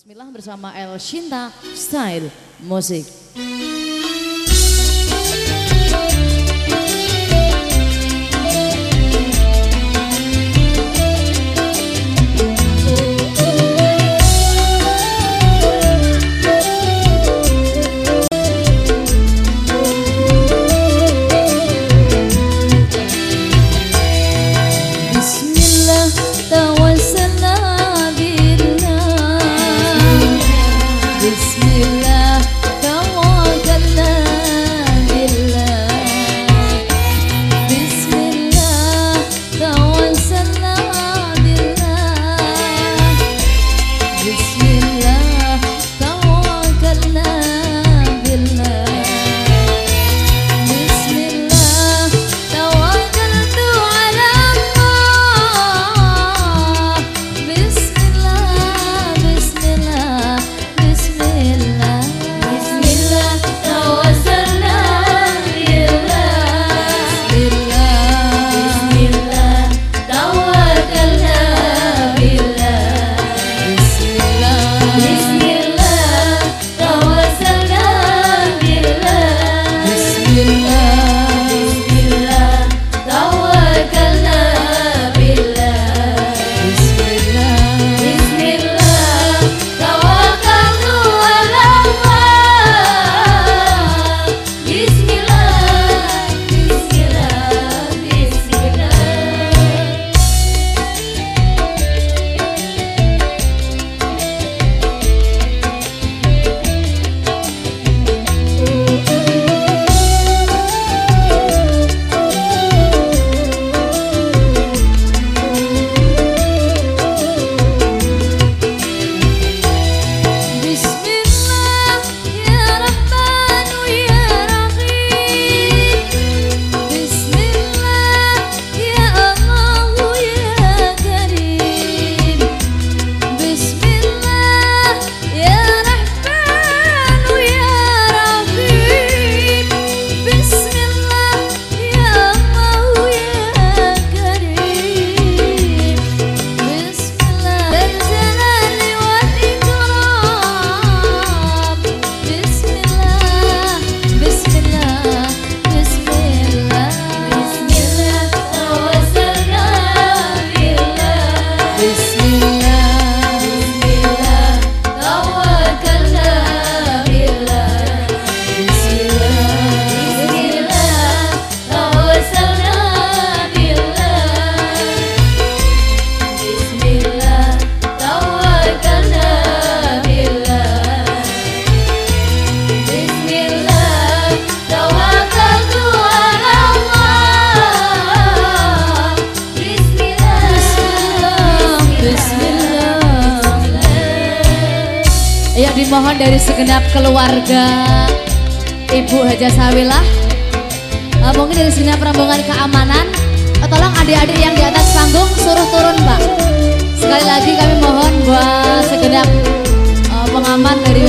Bismillah bersama El Shinta Style Musik. Banyak dimohon dari segenap keluarga Ibu Haja Sawilah. Uh, Mungkin dari segenap rombongan keamanan eh, Tolong adik-adik yang di atas panggung suruh turun mbak Sekali lagi kami mohon buat segenap uh, pengaman dari